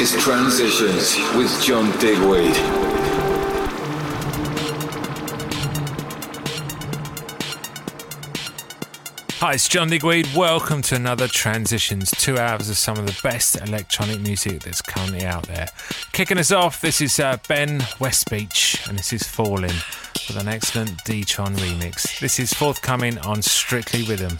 Is Transitions with John Digweed. Hi, it's John Digweed. Welcome to another Transitions, two hours of some of the best electronic music that's currently out there. Kicking us off, this is uh, Ben Westbeach, and this is Falling with an excellent D-Tron remix. This is forthcoming on Strictly Rhythm.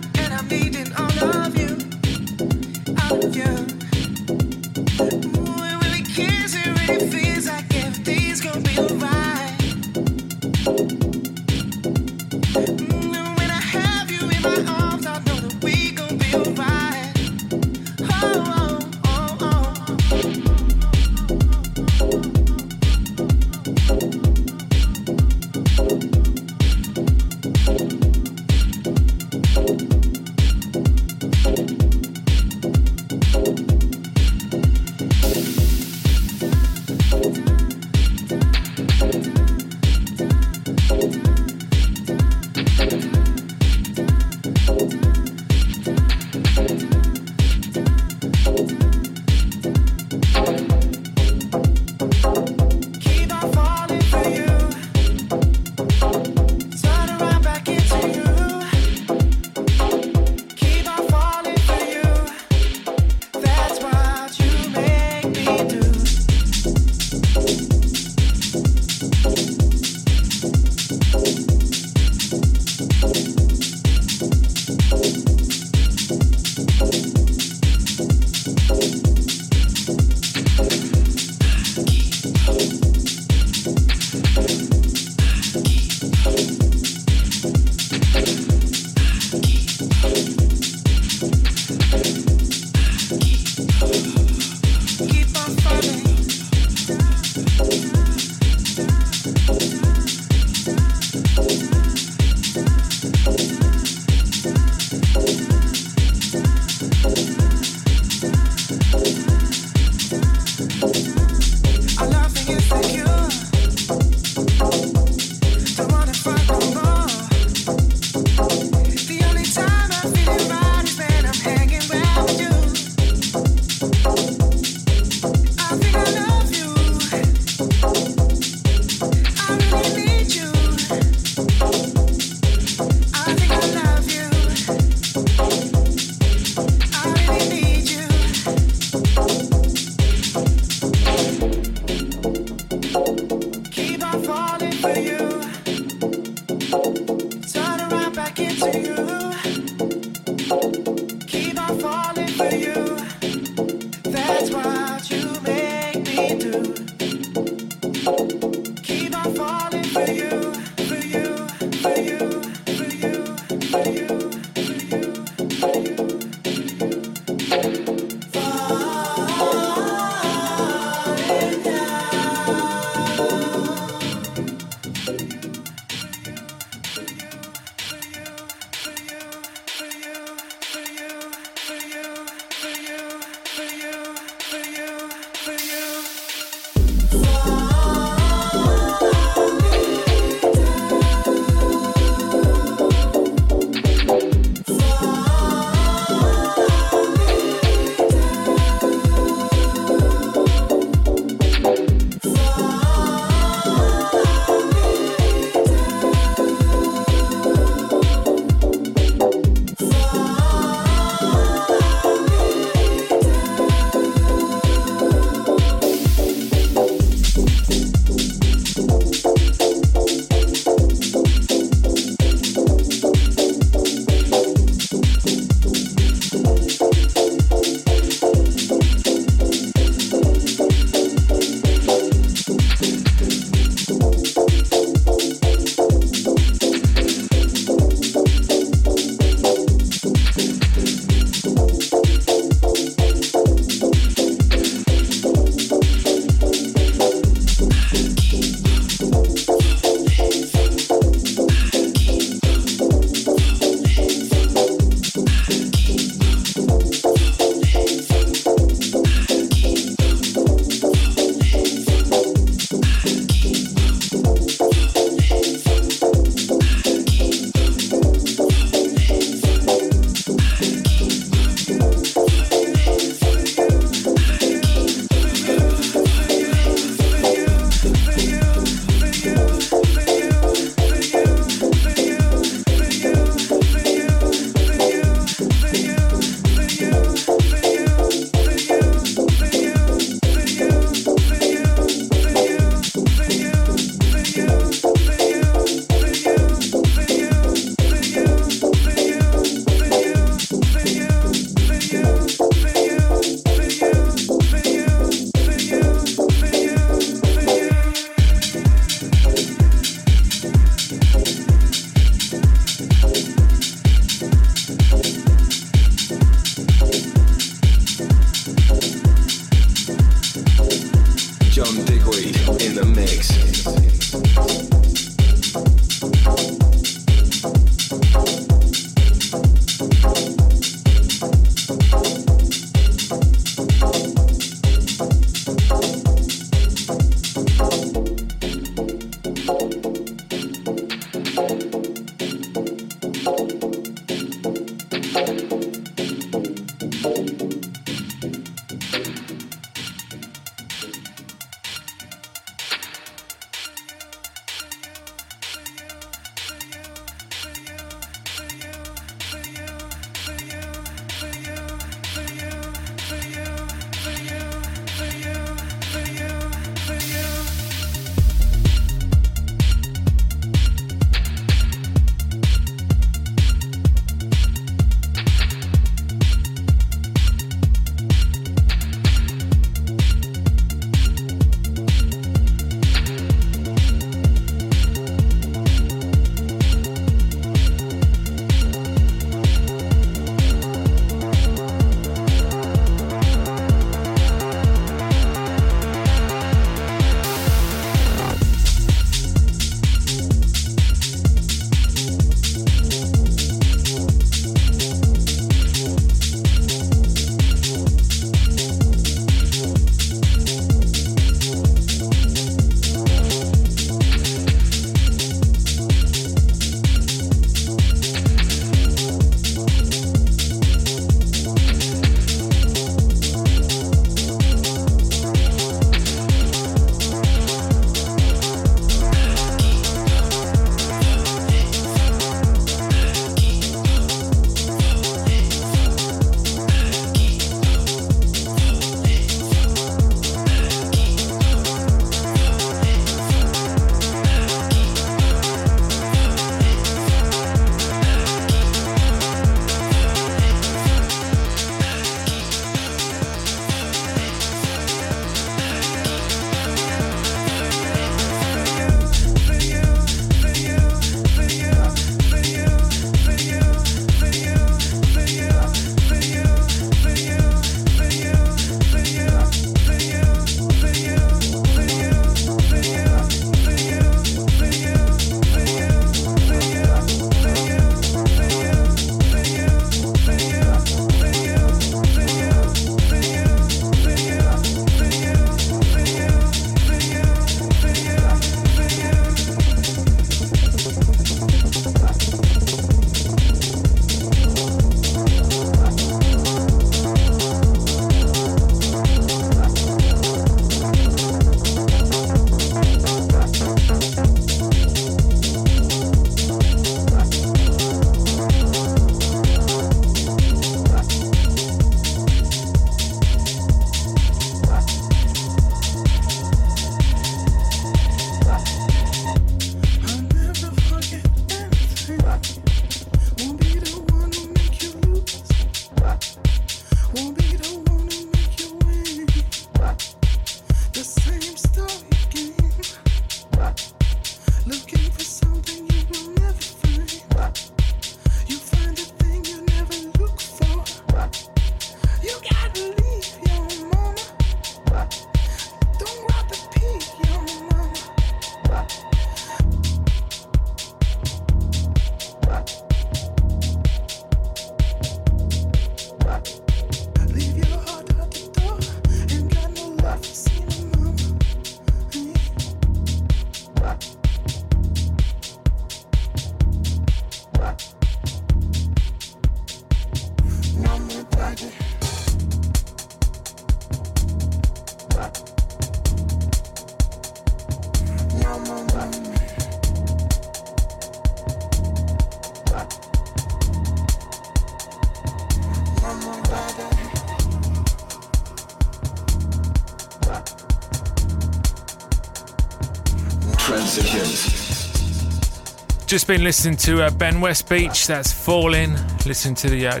Just been listening to uh, Ben Westbeach, that's Falling. Listen to the uh,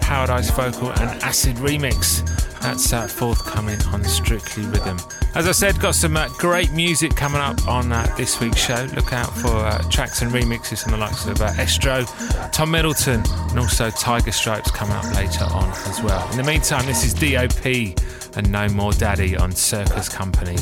Paradise vocal and Acid remix. That's uh, forthcoming on Strictly Rhythm. As I said, got some uh, great music coming up on uh, this week's show. Look out for uh, tracks and remixes from the likes of uh, Estroe, Tom Middleton, and also Tiger Stripes coming up later on as well. In the meantime, this is DOP and No More Daddy on Circus Company.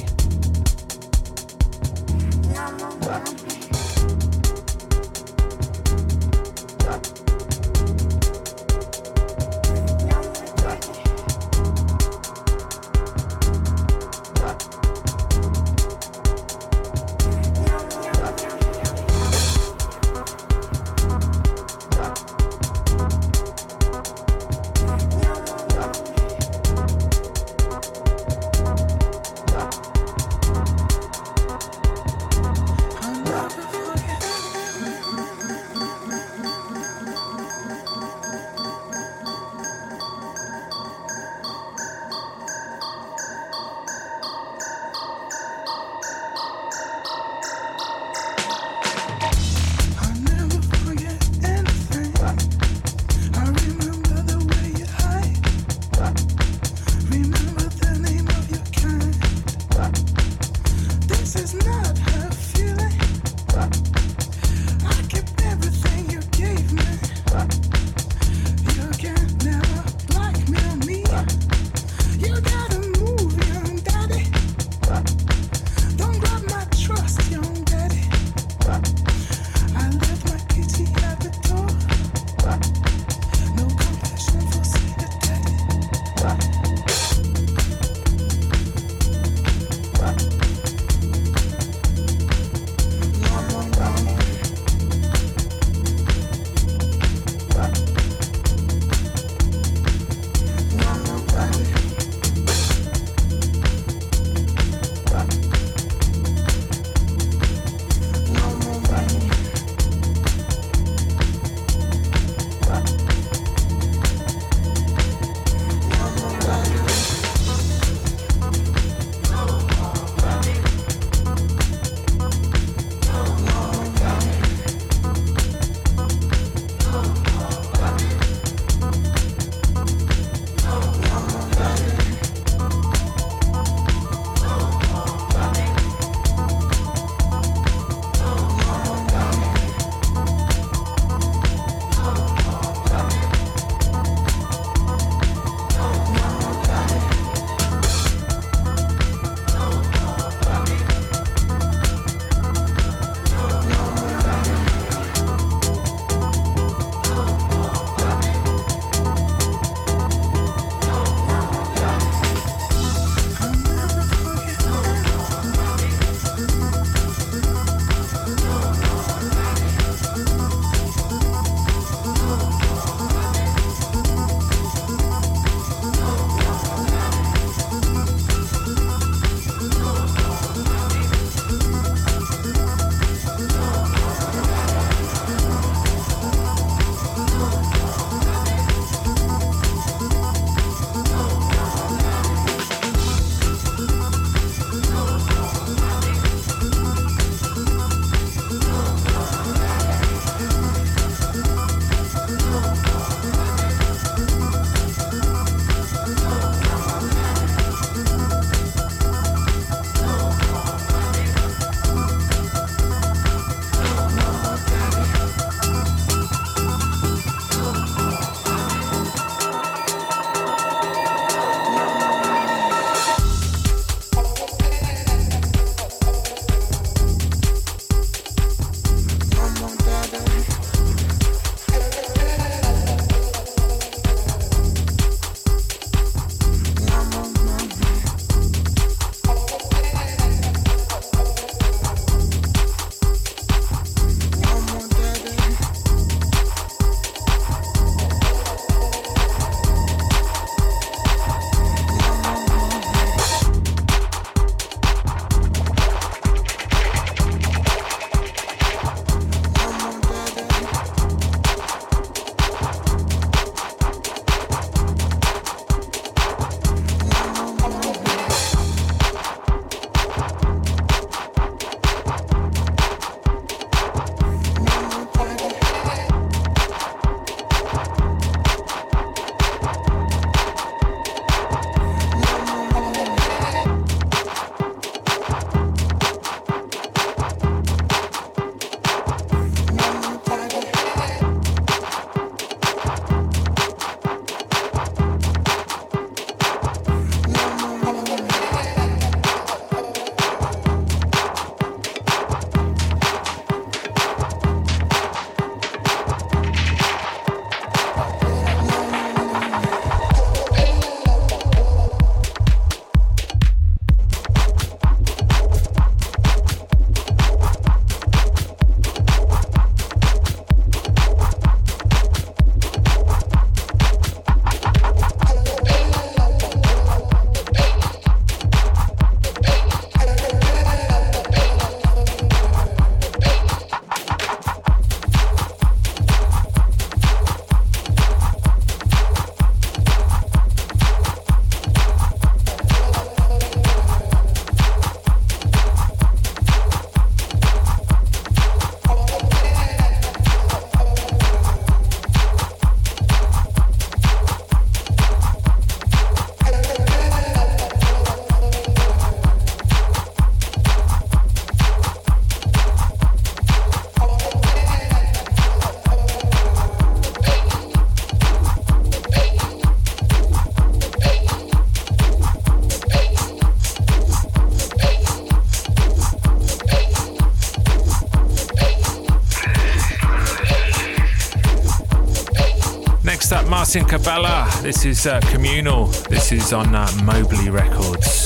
Martin Cabela. This is uh, Communal. This is on uh, Mobilee Records.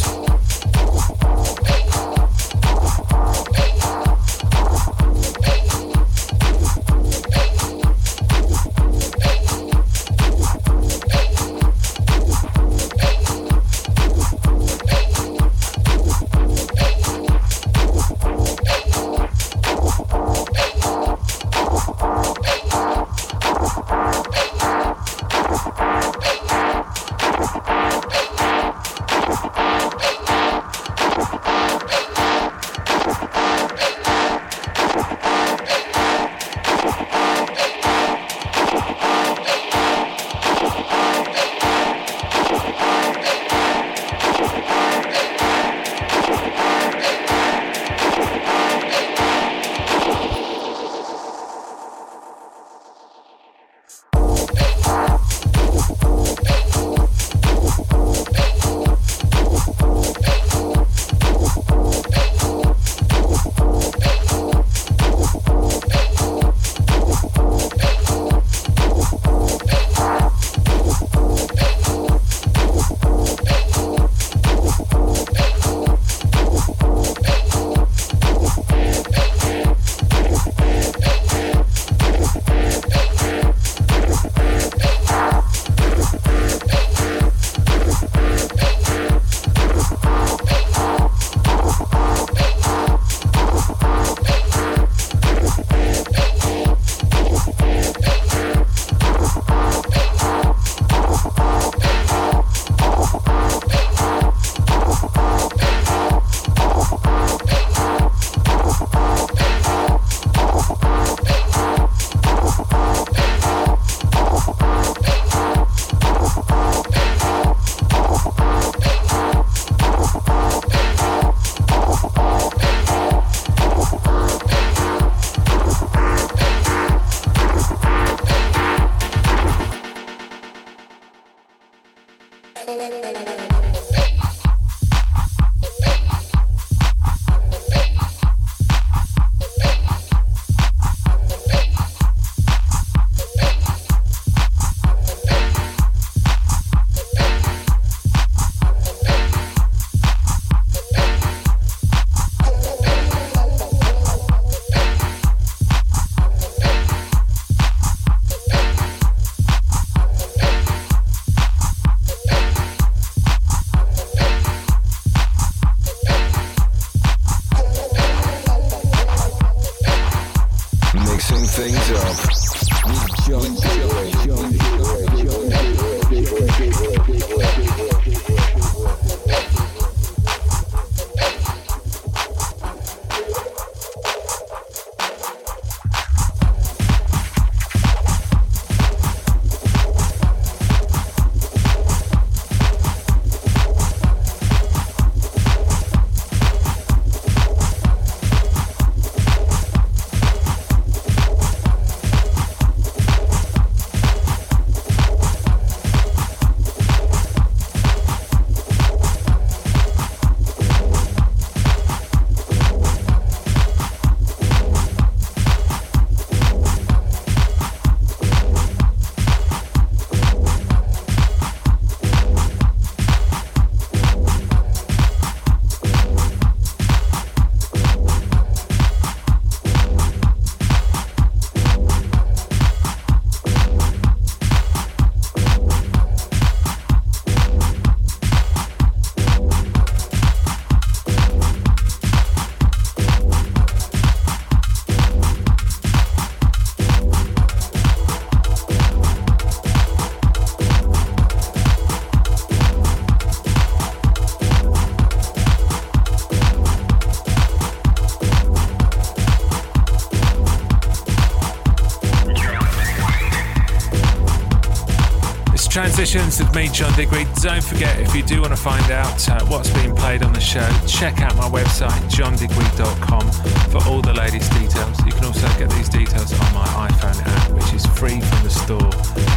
Transitions with me, John Digweed. Don't forget, if you do want to find out uh, what's being played on the show, check out my website, johndigweed.com, for all the latest details. You can also get these details on my iPhone app, which is free from the store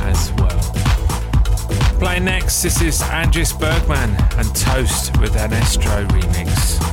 as well. Playing next, this is Andreas Bergman and Toast with an Estroe remix.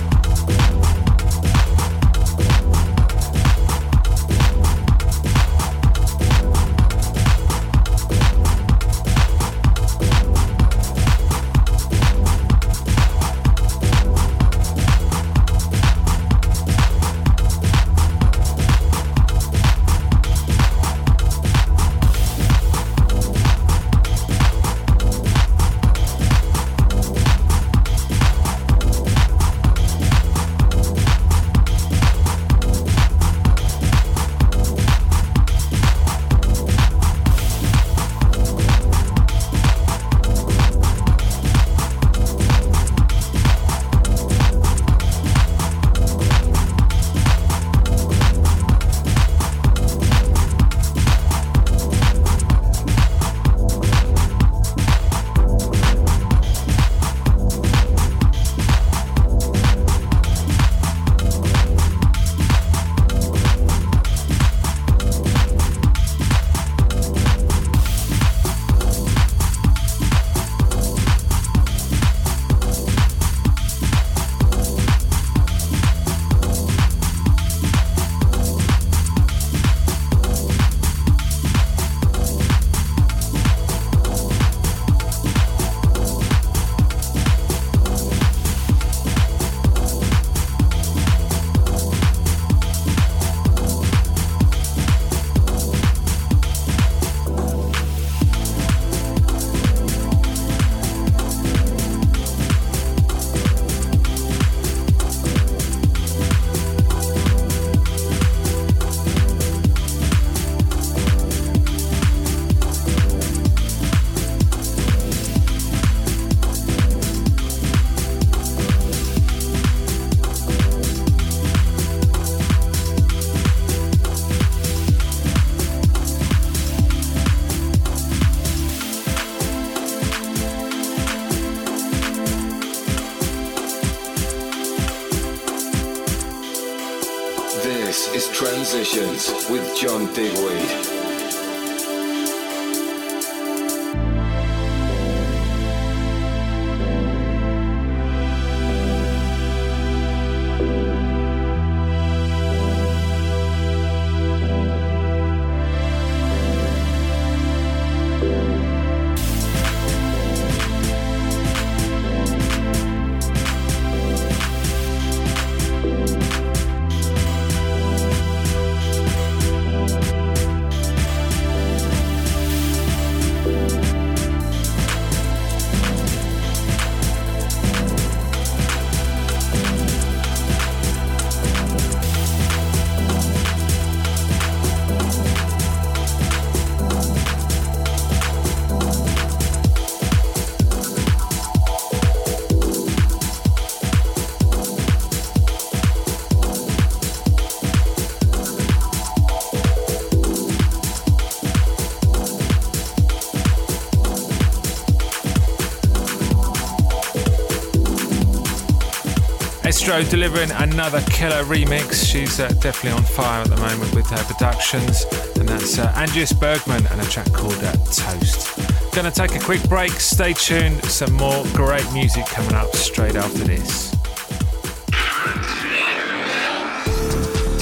Estroe delivering another killer remix. She's uh, definitely on fire at the moment with her productions, and that's uh, Andreas Bergman and a track called uh, Toast. Gonna take a quick break. Stay tuned. Some more great music coming up straight after this.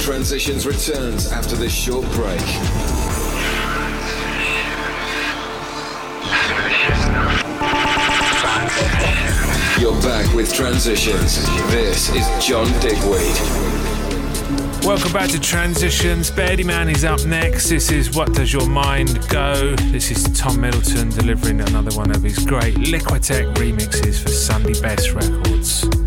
Transitions returns after this short break. With Transitions. This is John Digweed. Welcome back to Transitions. Beardyman is up next. This is What Does Your Mind Go? This is Tom Middleton delivering another one of his great Liquitech remixes for Sunday Best Records.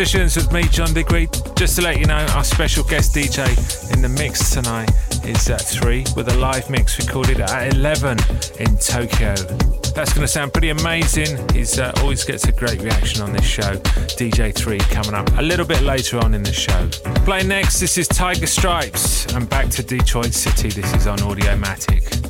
Transitions with me, John Digweed. Just to let you know, our special guest DJ in the mix tonight is at 3 with a live mix recorded at 11 in Tokyo. That's going to sound pretty amazing. He uh, always gets a great reaction on this show. DJ 3 coming up a little bit later on in the show. Playing next, this is Tiger Stripes and back to Detroit City. This is on Audiomatic.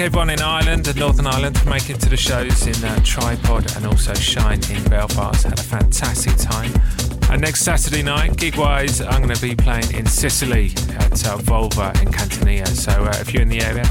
Everyone in Ireland and Northern Ireland for making it to the shows in uh, Tripod and also Shine in Belfast. Had a fantastic time. And next Saturday night, gig wise, I'm going to be playing in Sicily at uh, Volva in Catania. So uh, if you're in the area,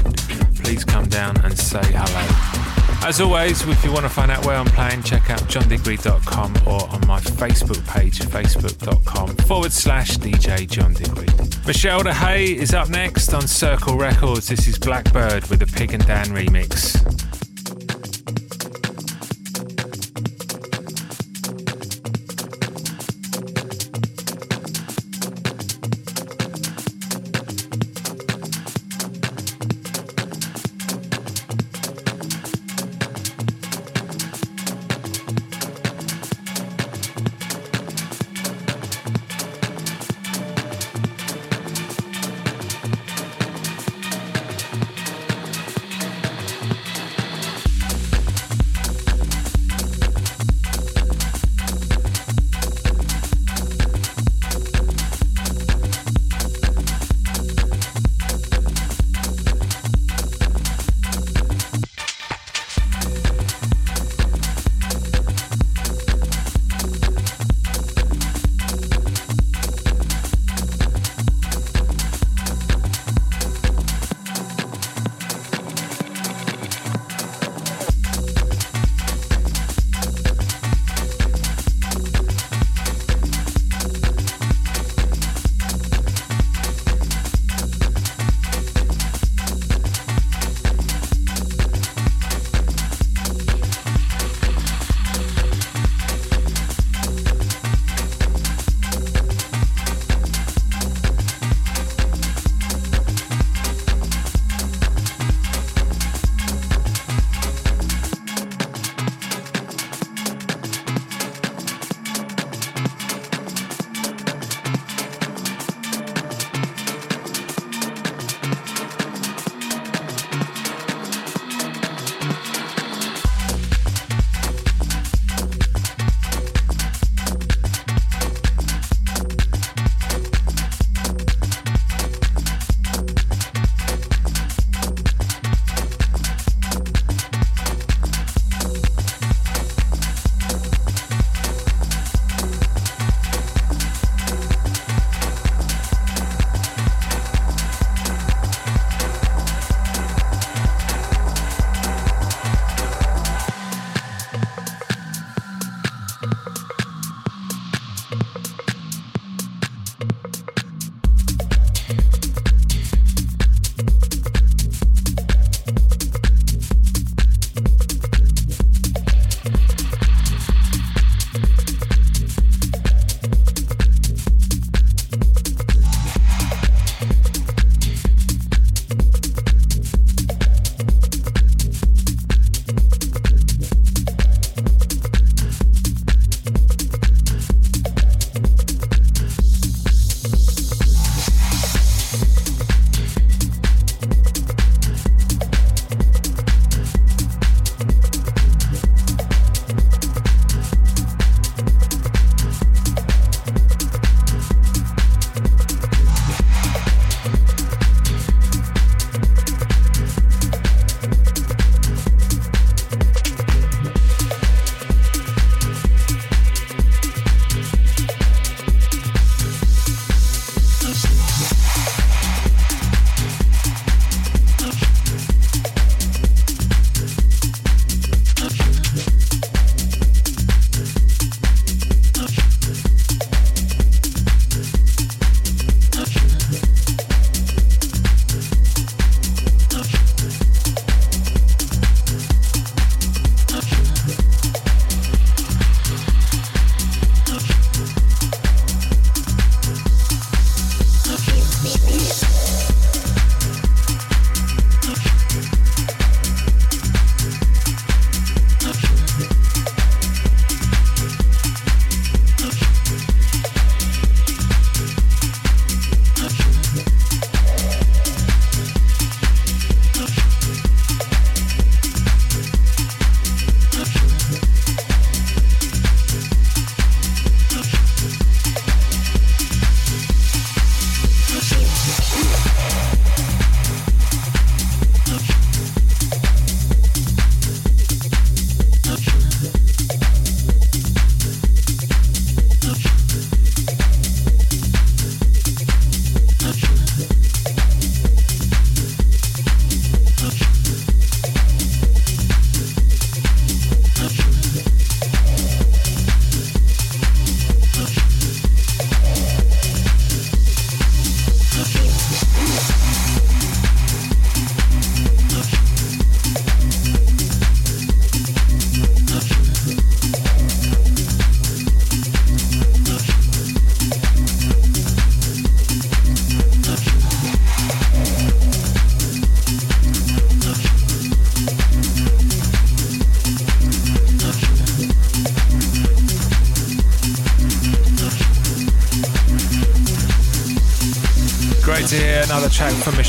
please come down and say hello. As always, if you want to find out where I'm playing, check out johndigweed.com or on my Facebook page, facebook.com forward slash DJ John Digweed. Michel de Hey is up next on Circle Records. This is Blackbird with the Pig and Dan remix.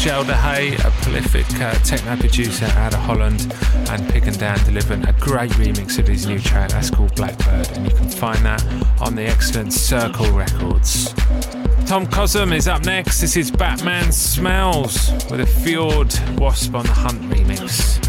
Track from Michel de Hey, a prolific uh, techno producer out of Holland, and Pig and Dan delivering a great remix of his new track that's called Blackbird, and you can find that on the excellent Circle Records. Tom Cosm is up next. This is Batman Smells with a Fjord Wasp on the Hunt remix.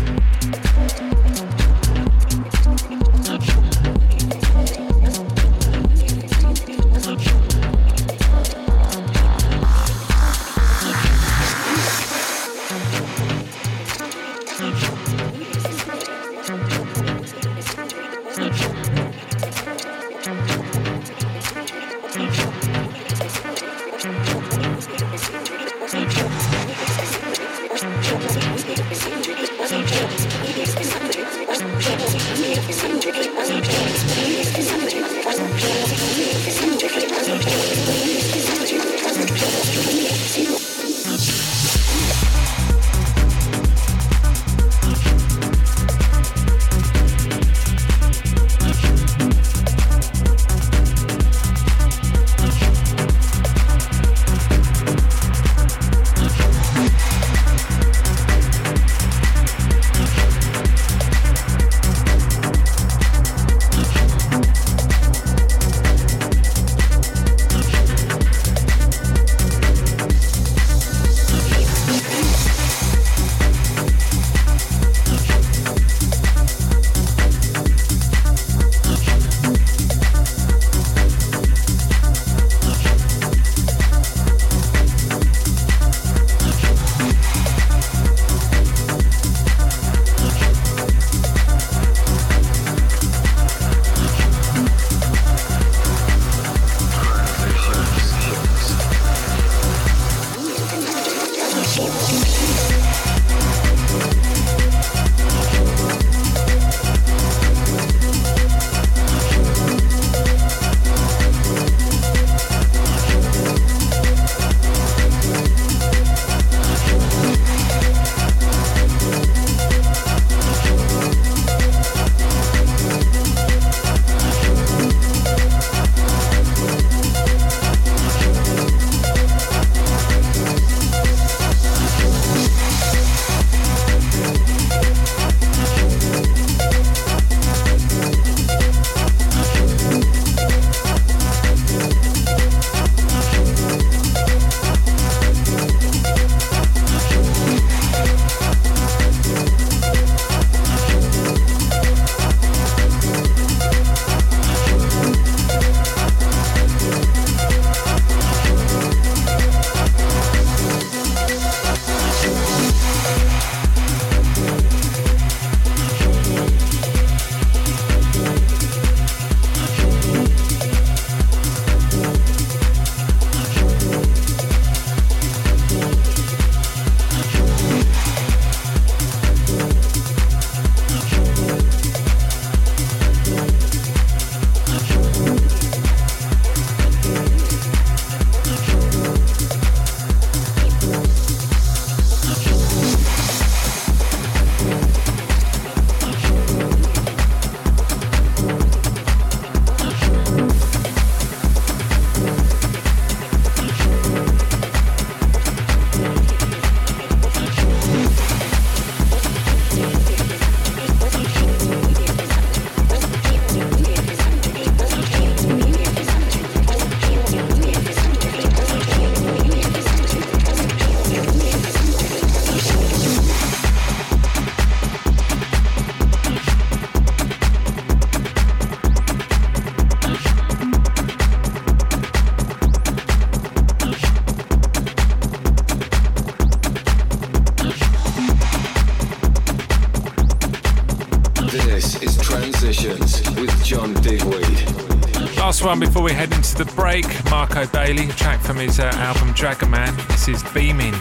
Bailey, track from his uh, album Dragoman. This is Beaming.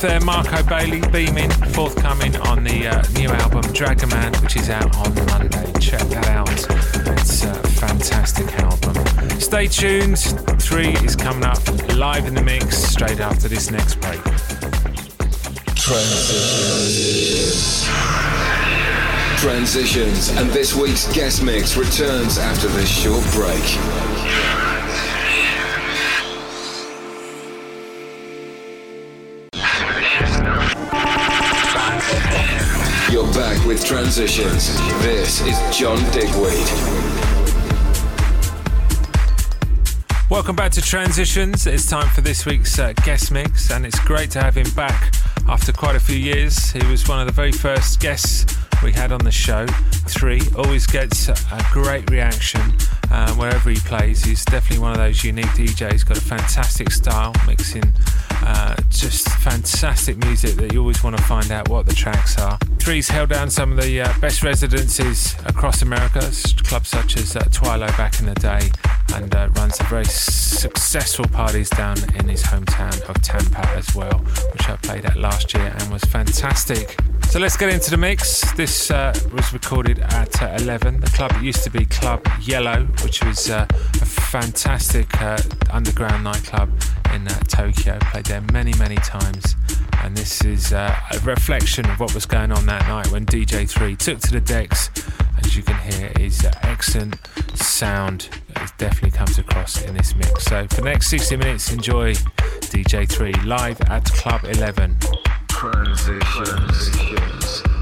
There. Marco Bailey beaming, forthcoming on the uh, new album Dragoman, which is out on Monday. Check that out. It's a fantastic album. Stay tuned. Three is coming up live in the mix straight after this next break. Transitions. Transitions, and this week's guest mix returns after this short break. Transitions. This is John Digweed. Welcome back to Transitions. It's time for this week's uh, guest mix, and it's great to have him back after quite a few years. He was one of the very first guests we had on the show. Three always gets a great reaction uh, wherever he plays. He's definitely one of those unique DJs. Got a fantastic style, mixing uh, just fantastic music that you always want to find out what the tracks are. Three's held down some of the uh, best residencies across America, clubs such as uh, Twilo back in the day, and uh, runs the very successful parties down in his hometown of Tampa as well, which I played at last year and was fantastic. So let's get into the mix. This uh, was recorded at uh, 11. The club used to be Club Yellow, which was uh, a fantastic uh, underground nightclub in uh, Tokyo. Played there many, many times. And this is uh, a reflection of what was going on that night when DJ3 took to the decks. As you can hear, his excellent sound it definitely comes across in this mix. So for the next 60 minutes, enjoy DJ3 live at Club 11. Transitions. Transitions. Transitions.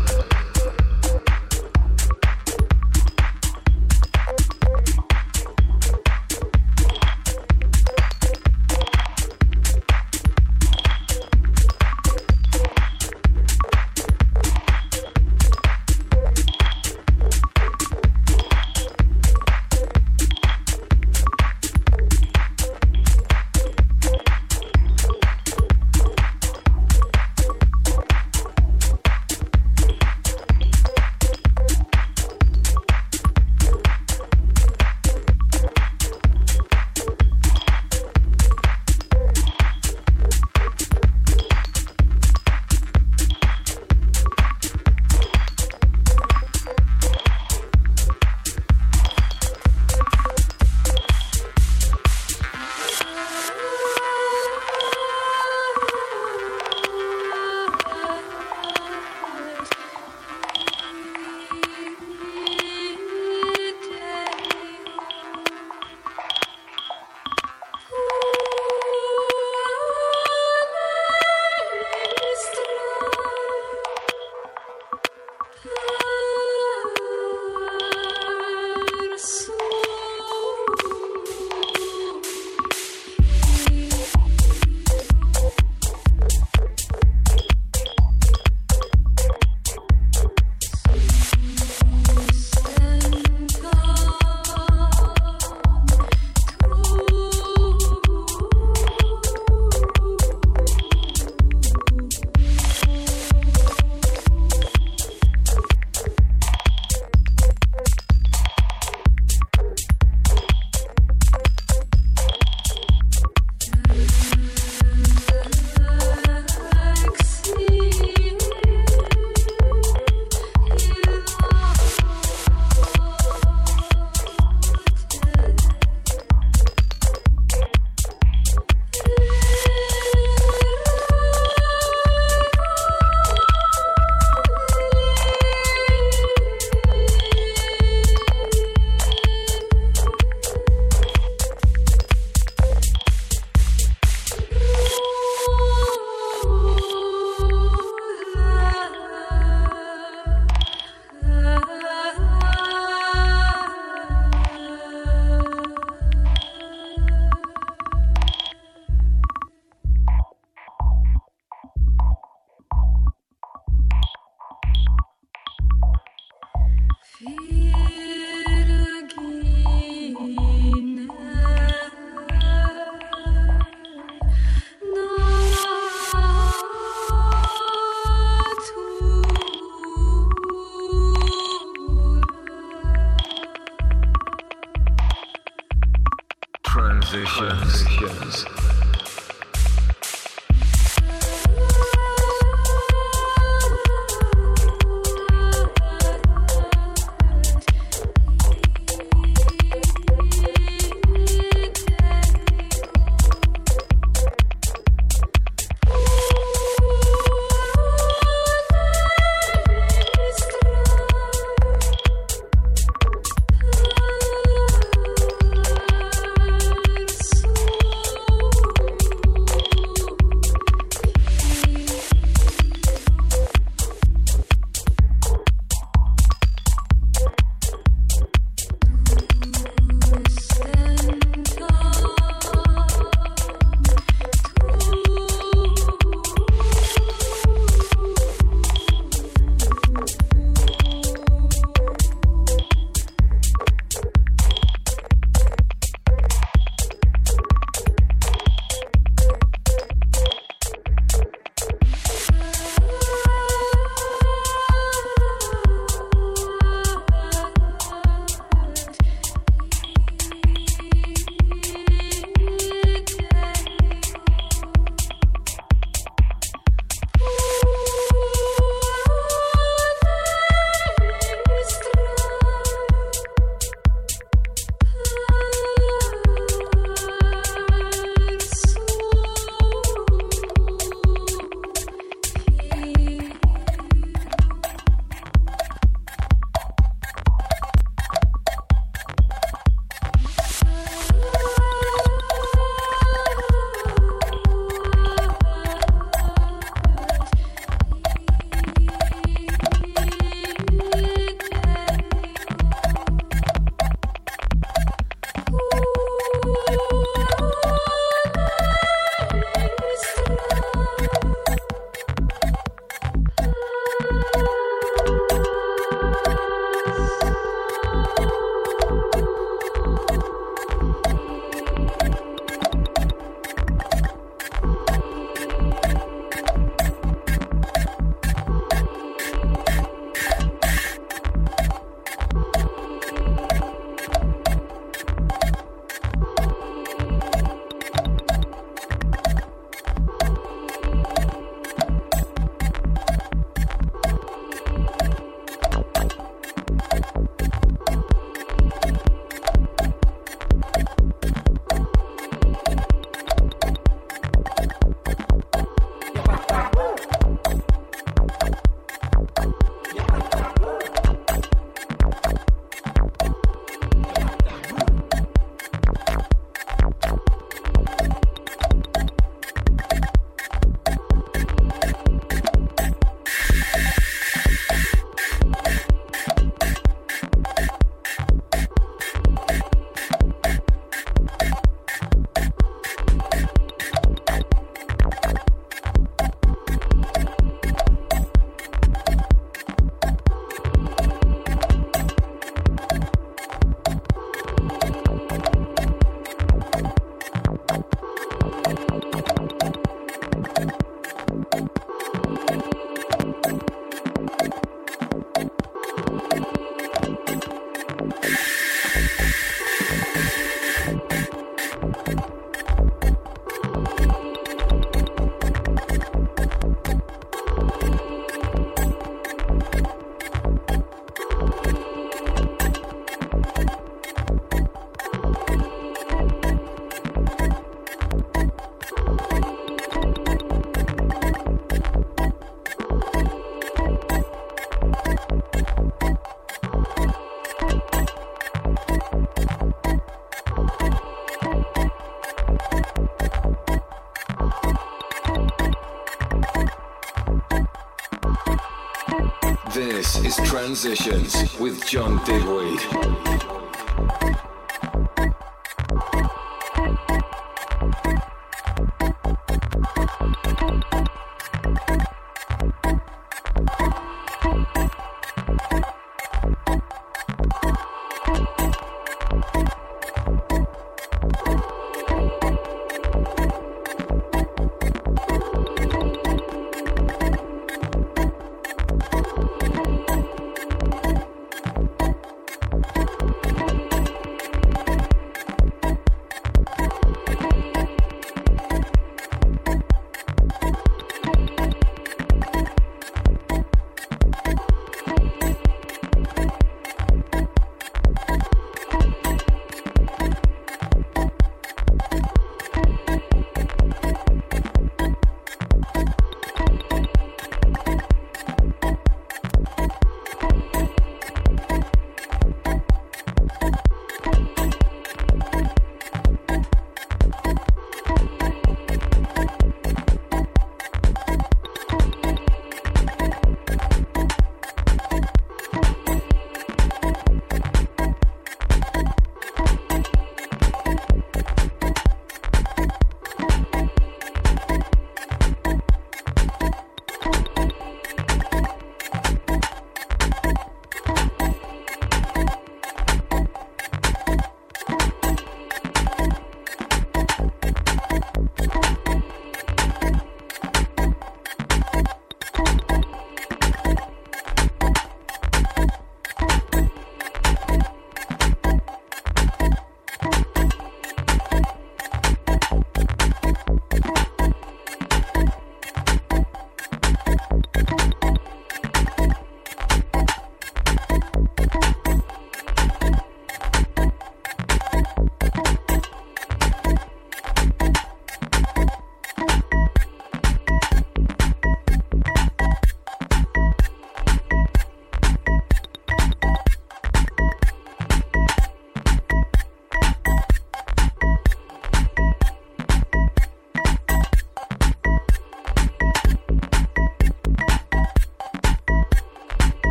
Transitions with John Digweed.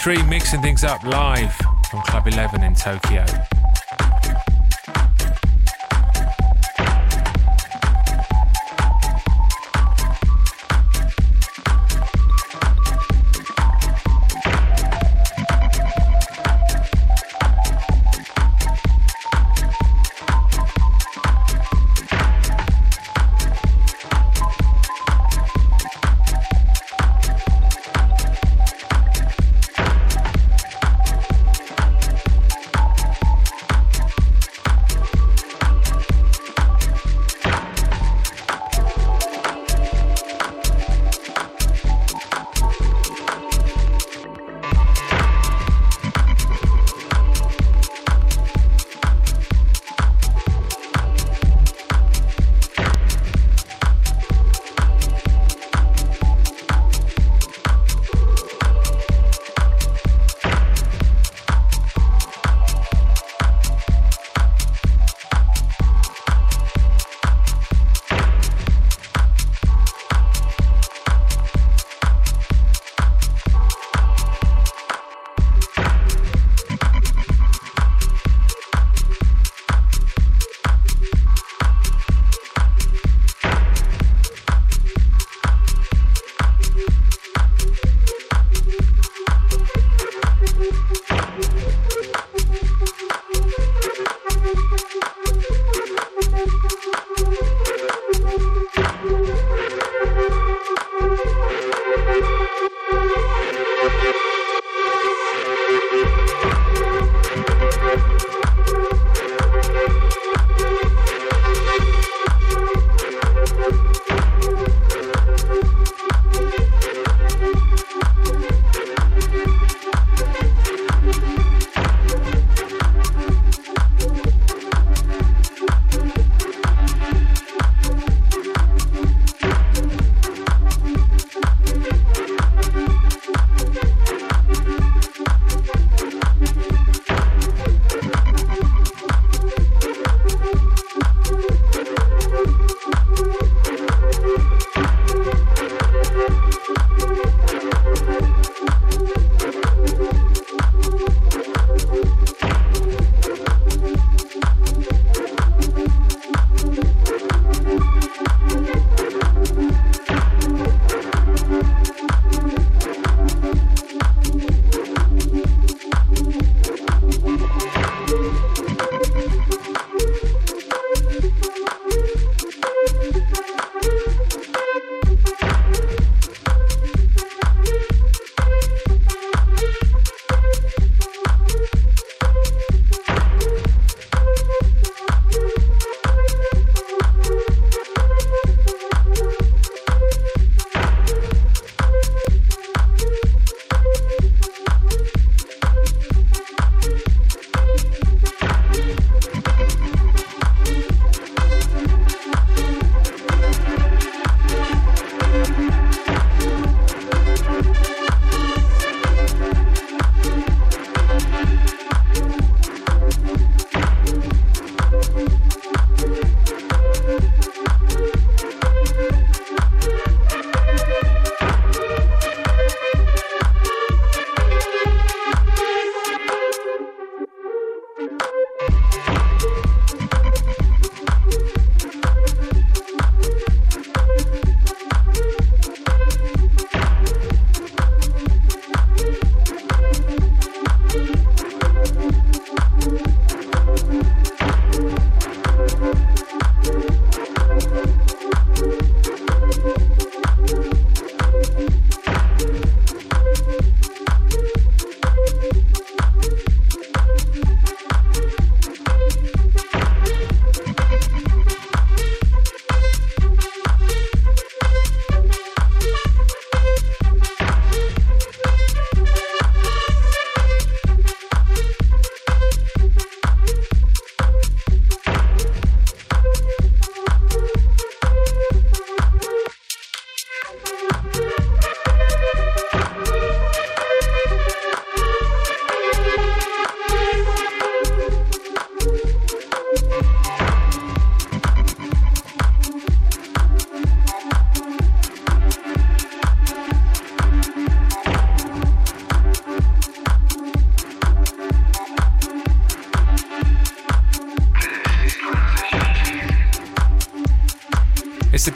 Three mixing things up live from Club 11 in Tokyo.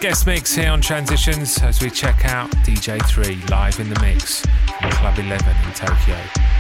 Guest mix here on Transitions as we check out DJ3 live in the mix from Club 11 in Tokyo.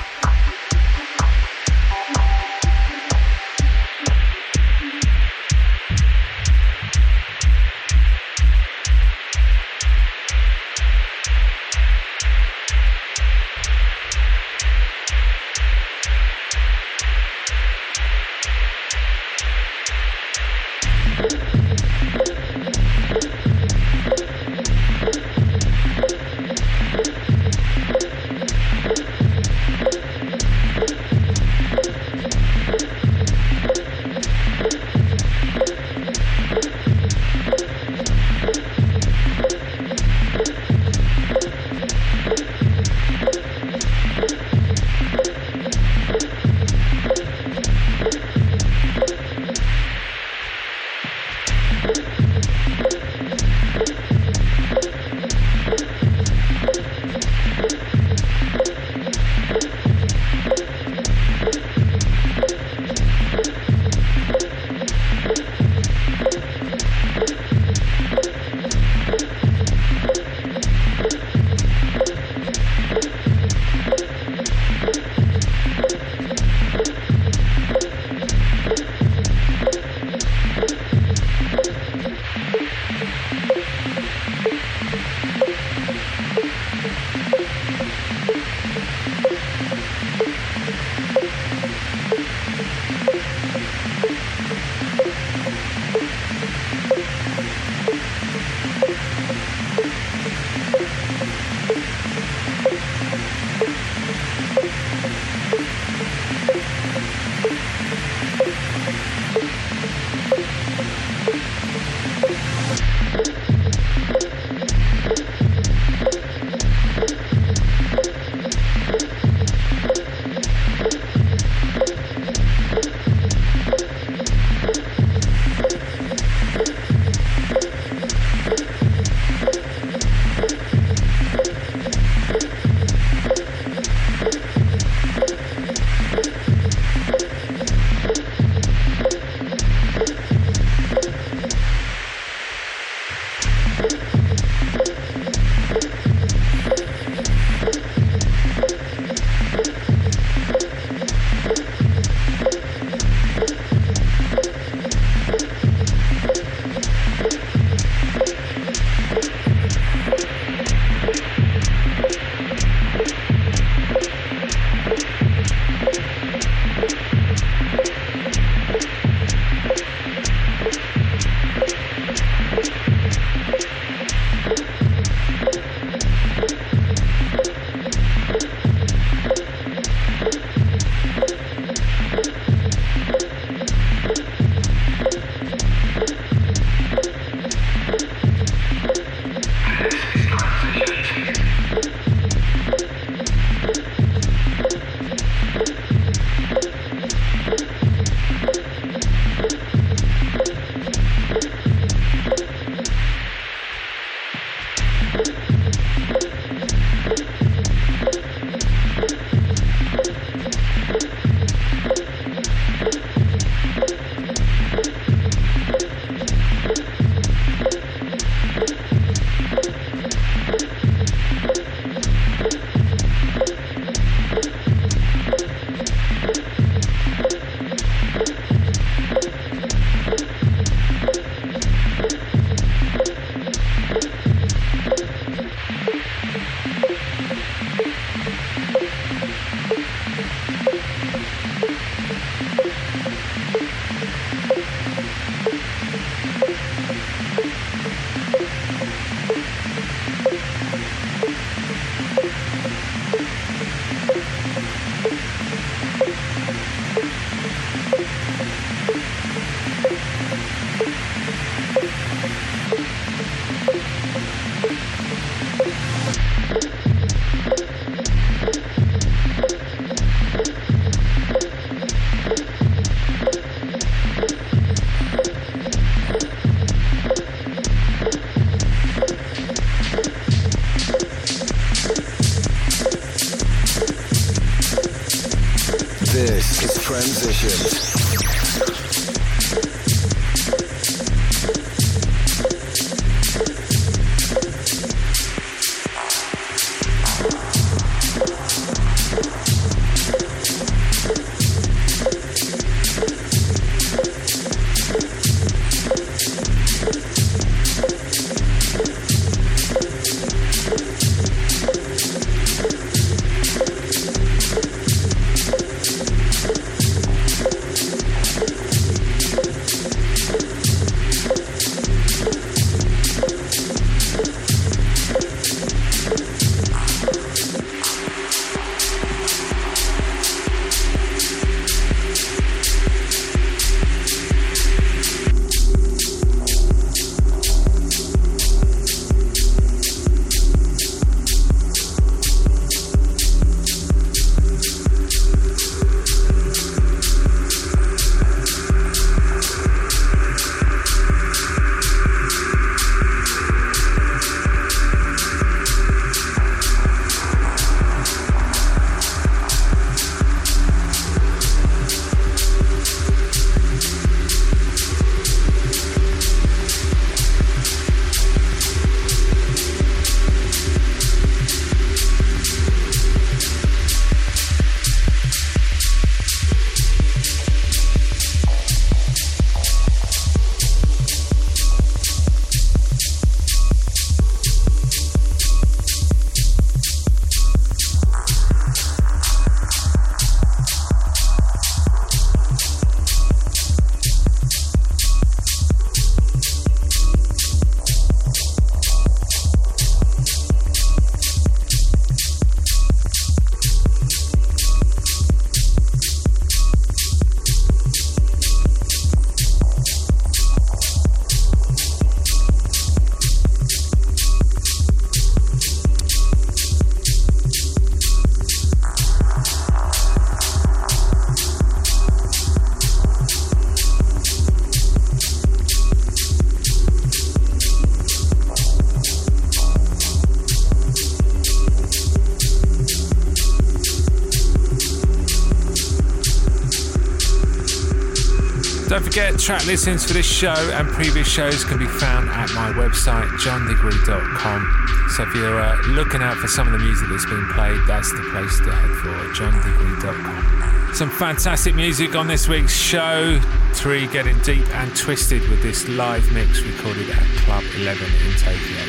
Forget, track listings for this show and previous shows can be found at my website, johndigweed.com. So if you're uh, looking out for some of the music that's been played, that's the place to head for, johndigweed.com. Some fantastic music on this week's show. Three getting deep and twisted with this live mix recorded at Club 11 in Tokyo.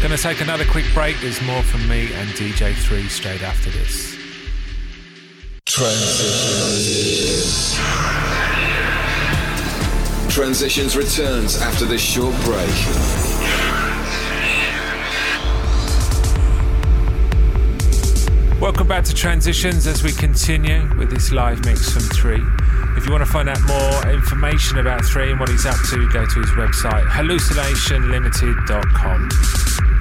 Gonna take another quick break. There's more from me and DJ 3 straight after this. Transitions. Transitions returns after this short break. Welcome back to Transitions as we continue with this live mix from 3. If you want to find out more information about 3 and what he's up to, go to his website hallucinationlimited.com.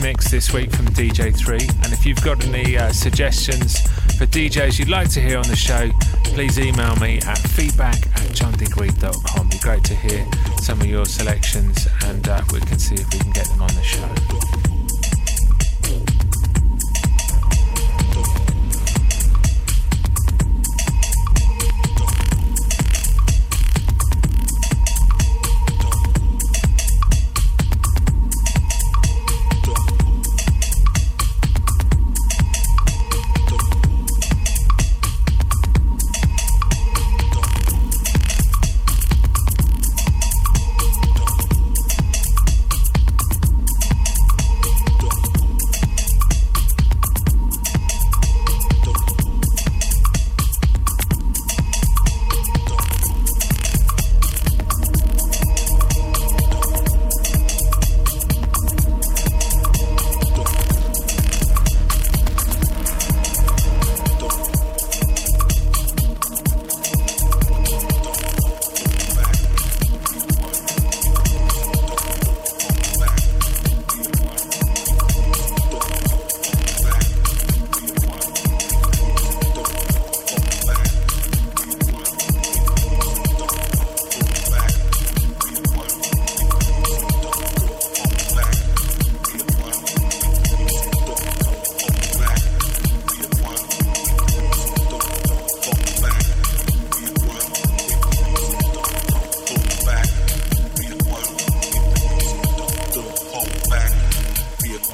mix this week from DJ3. And if you've got any uh, suggestions for DJs you'd like to hear on the show, please email me at feedback at johndigweed.com. It'd be great to hear some of your selections and uh, we can see if we can get them on the show.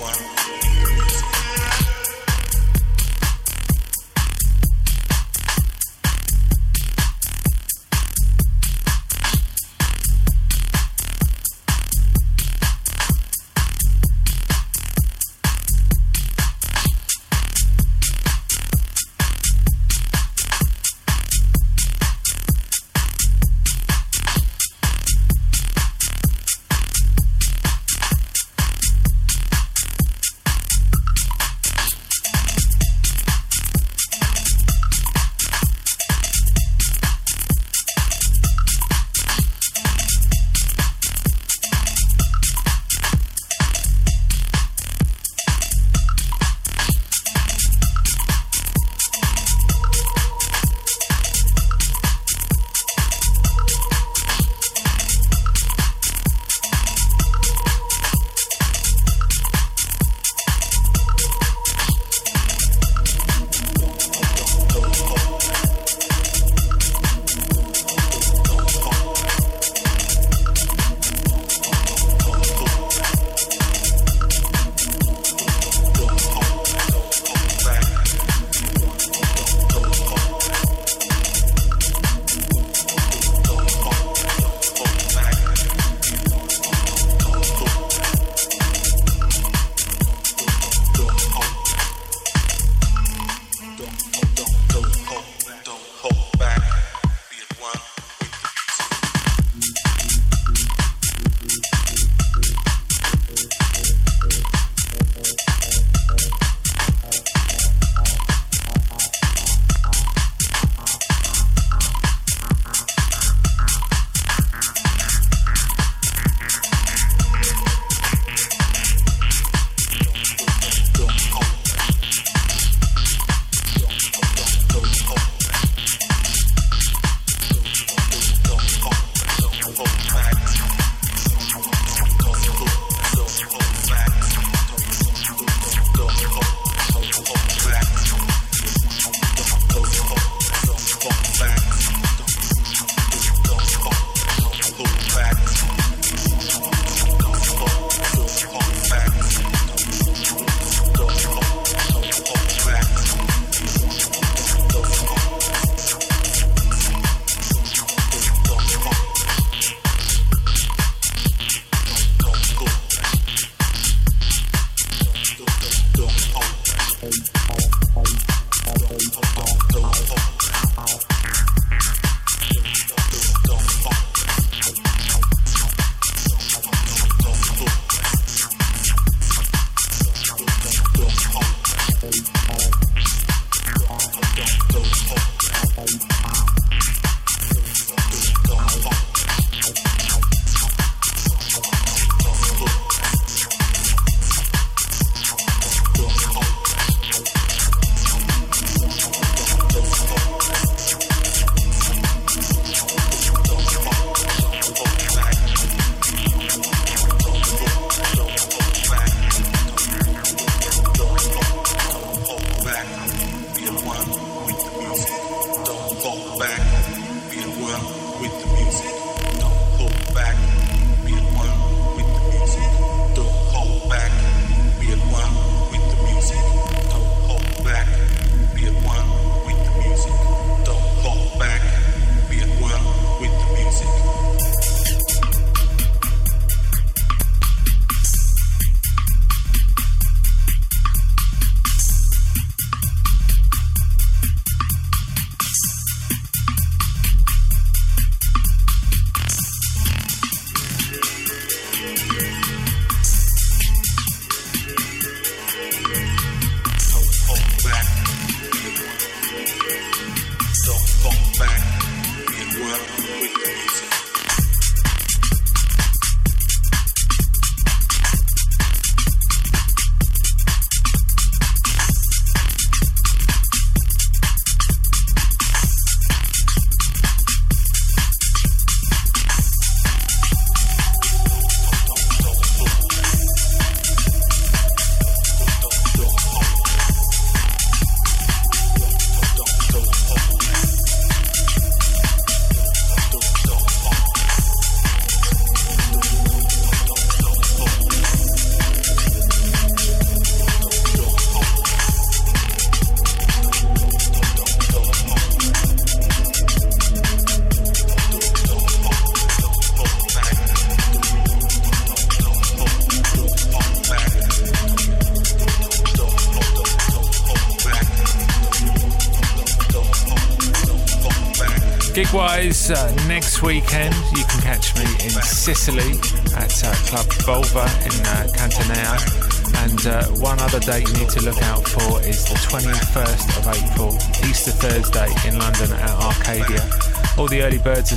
one.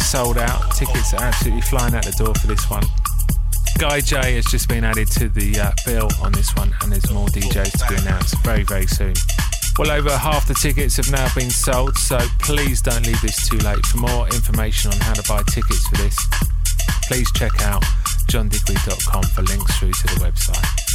Sold out. Tickets are absolutely flying out the door for this one. Guy J has just been added to the uh, bill on this one, and there's more DJs to be announced very, very soon. Well, over half the tickets have now been sold, so please don't leave this too late. For more information on how to buy tickets for this, please check out johndigweed.com for links through to the website.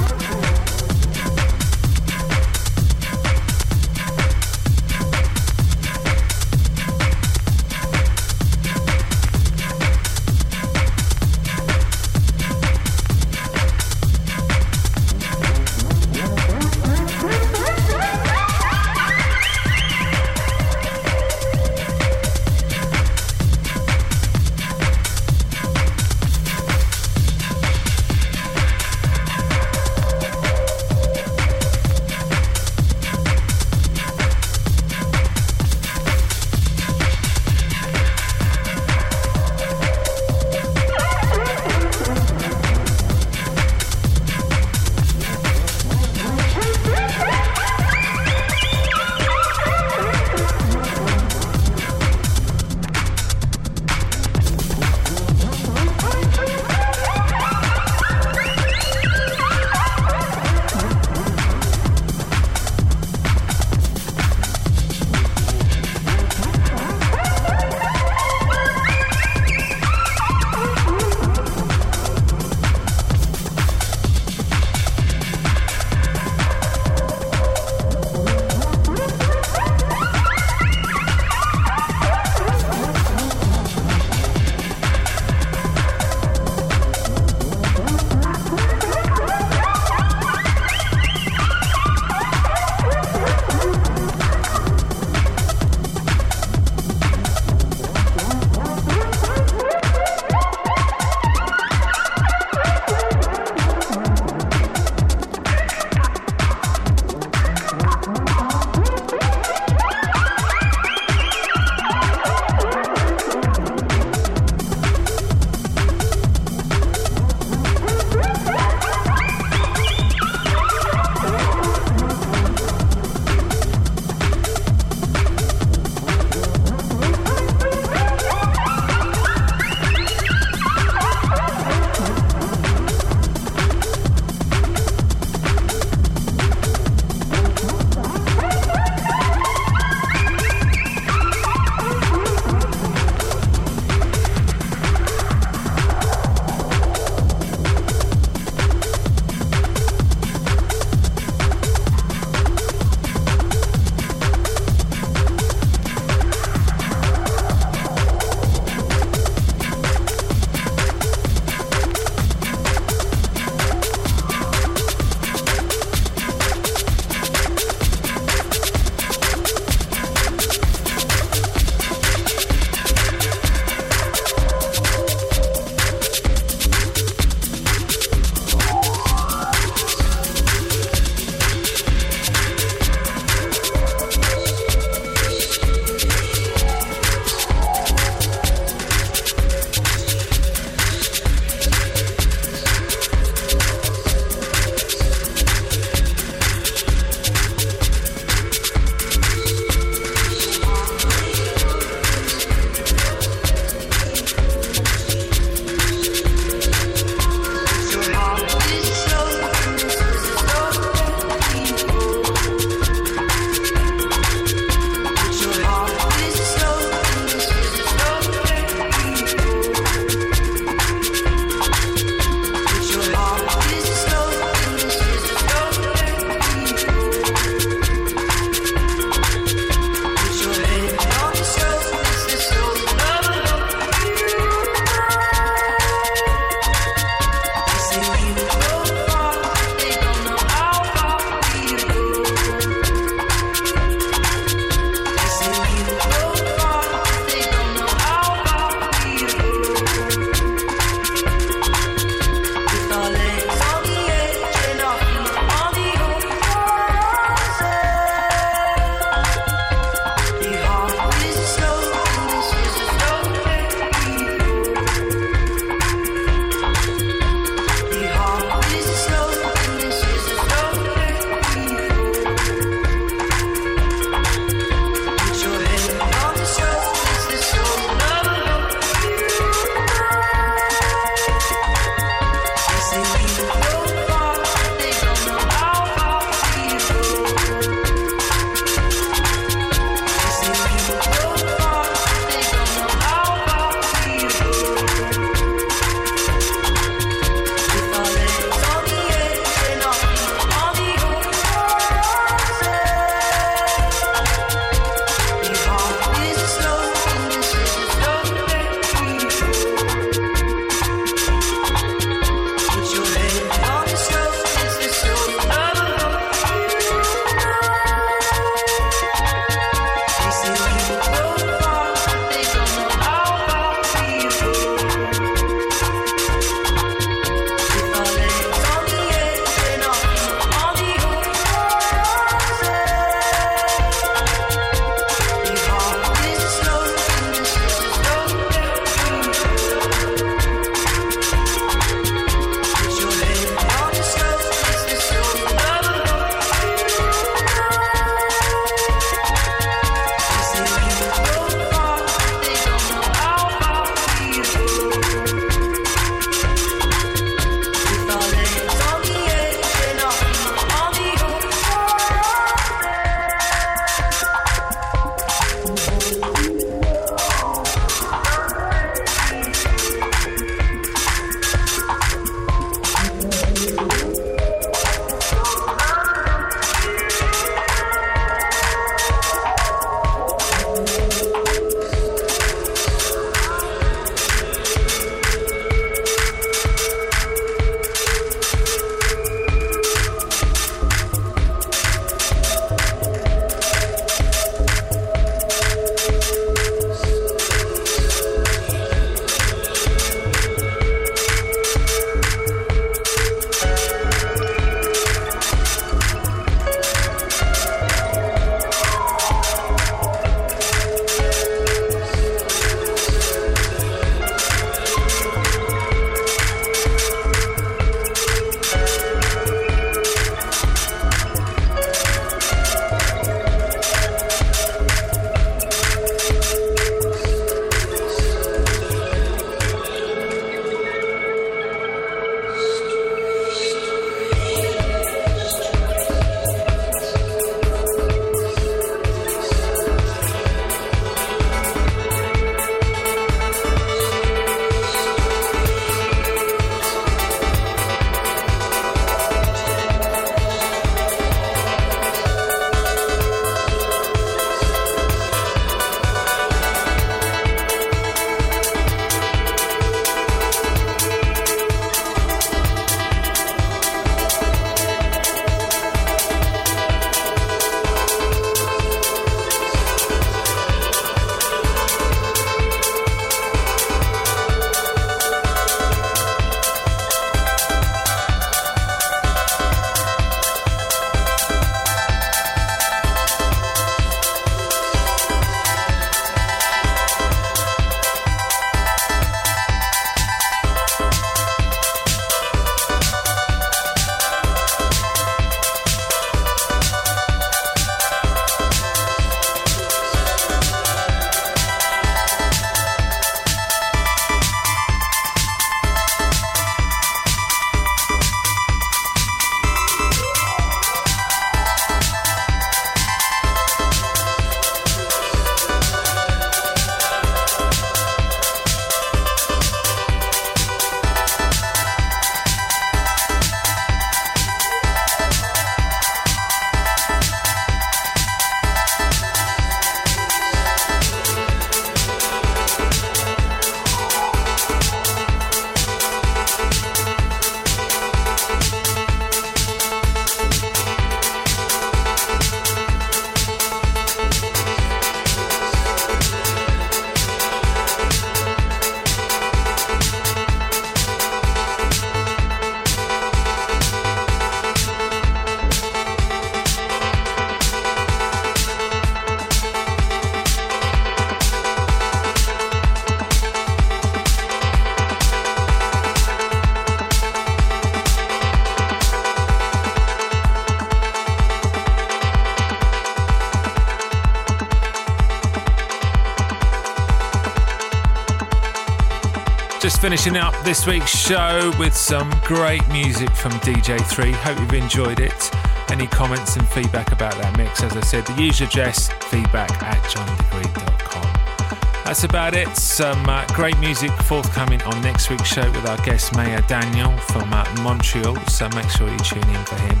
Finishing up this week's show with some great music from DJ3. Hope you've enjoyed it. Any comments and feedback about that mix, as I said, the usual address feedback at johndigweed.com. That's about it. Some uh, great music forthcoming on next week's show with our guest Maya Daniel from uh, Montreal, so make sure you tune in for him.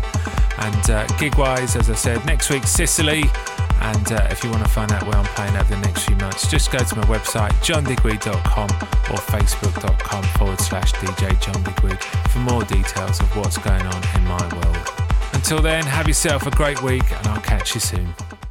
And uh, gig wise, as I said, next week Sicily. And uh, if you want to find out where I'm playing over the next few months, just go to my website, johndigweed.com or facebook.com forward slash DJ John Digweed for more details of what's going on in my world. Until then, have yourself a great week and I'll catch you soon.